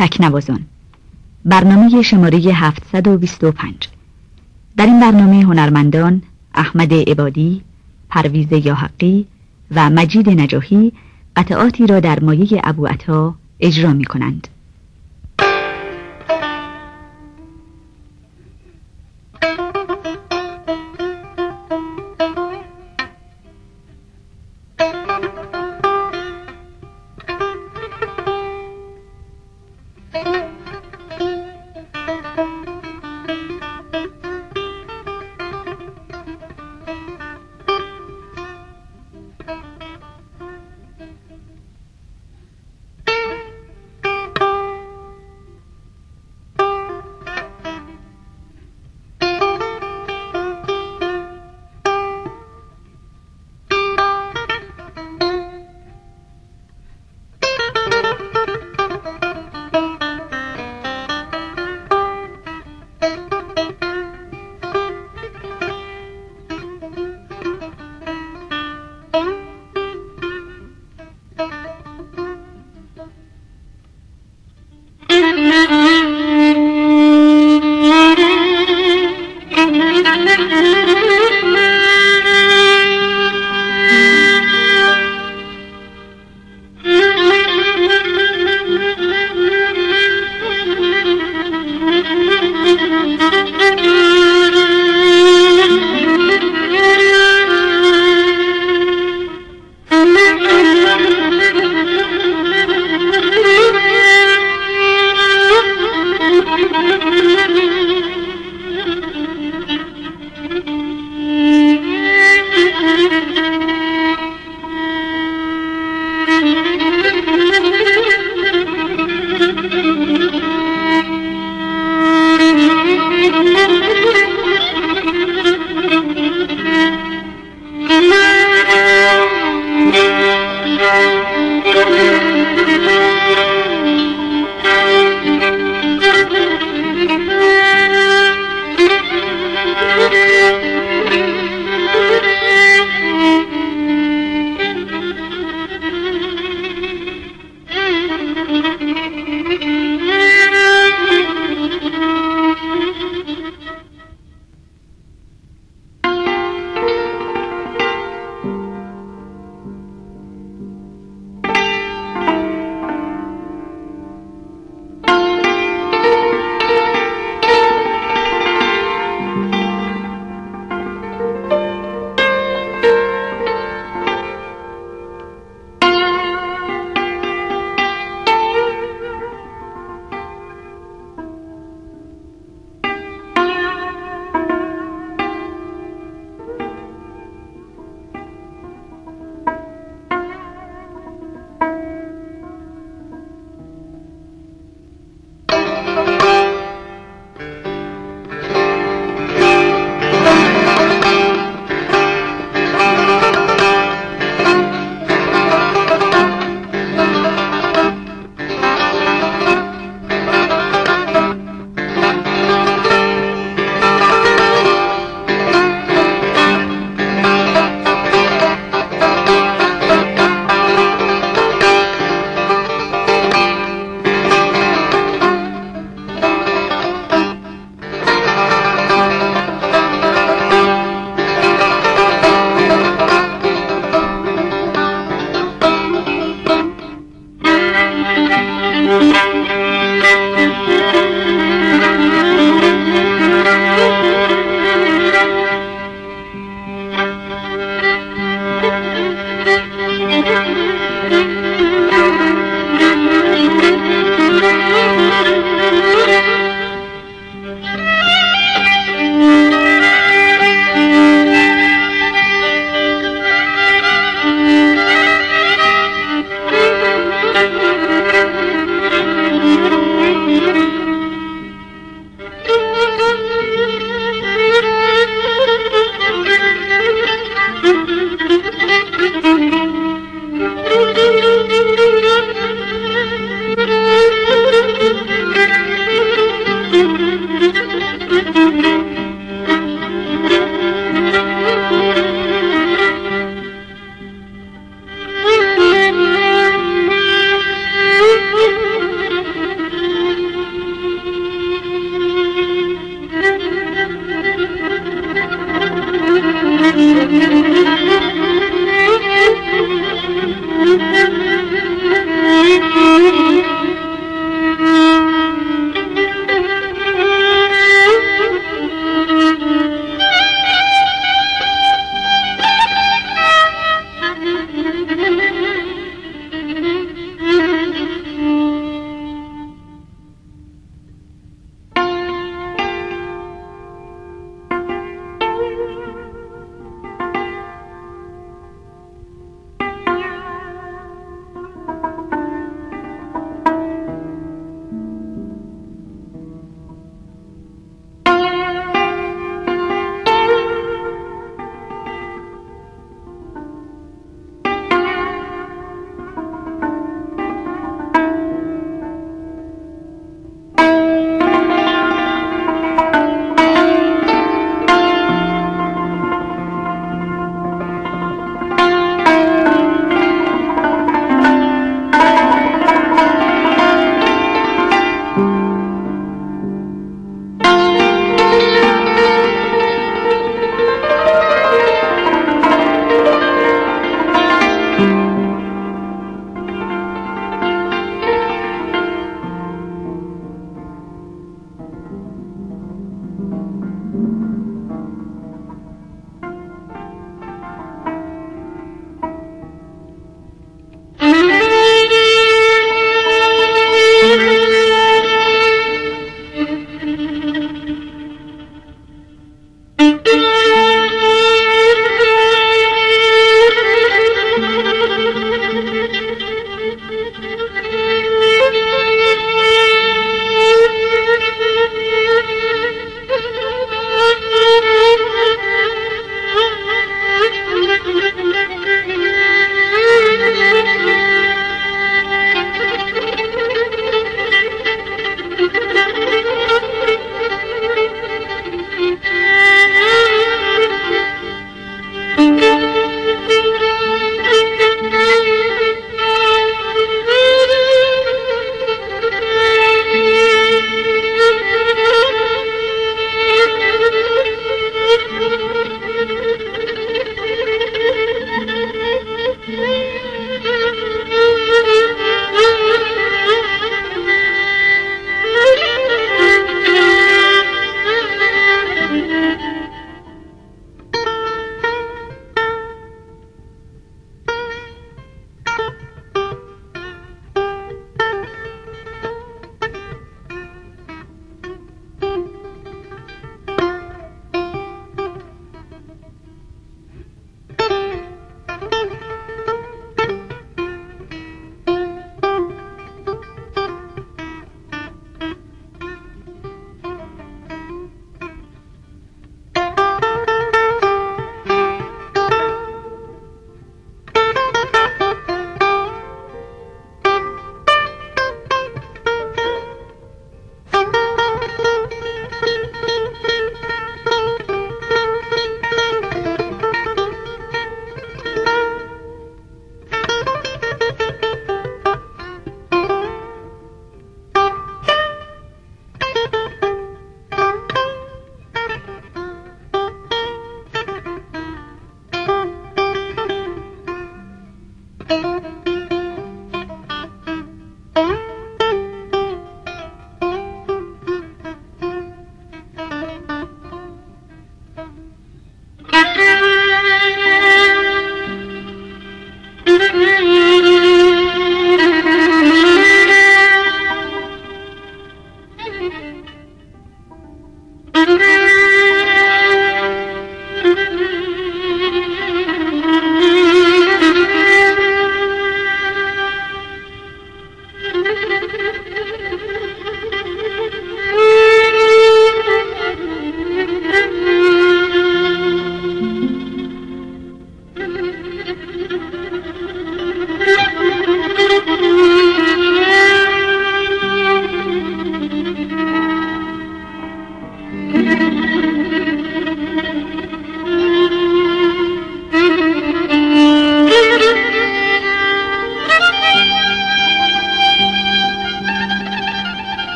تکنوازان برنامه شماره 725 در این برنامه هنرمندان احمد عبادی، پرویز یاحقی و مجید نجاهی قطعاتی را در مایه ابو اجرا می کنند. Thank you.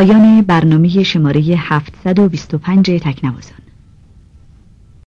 پایان برنامه شماره 725 تکنوازان.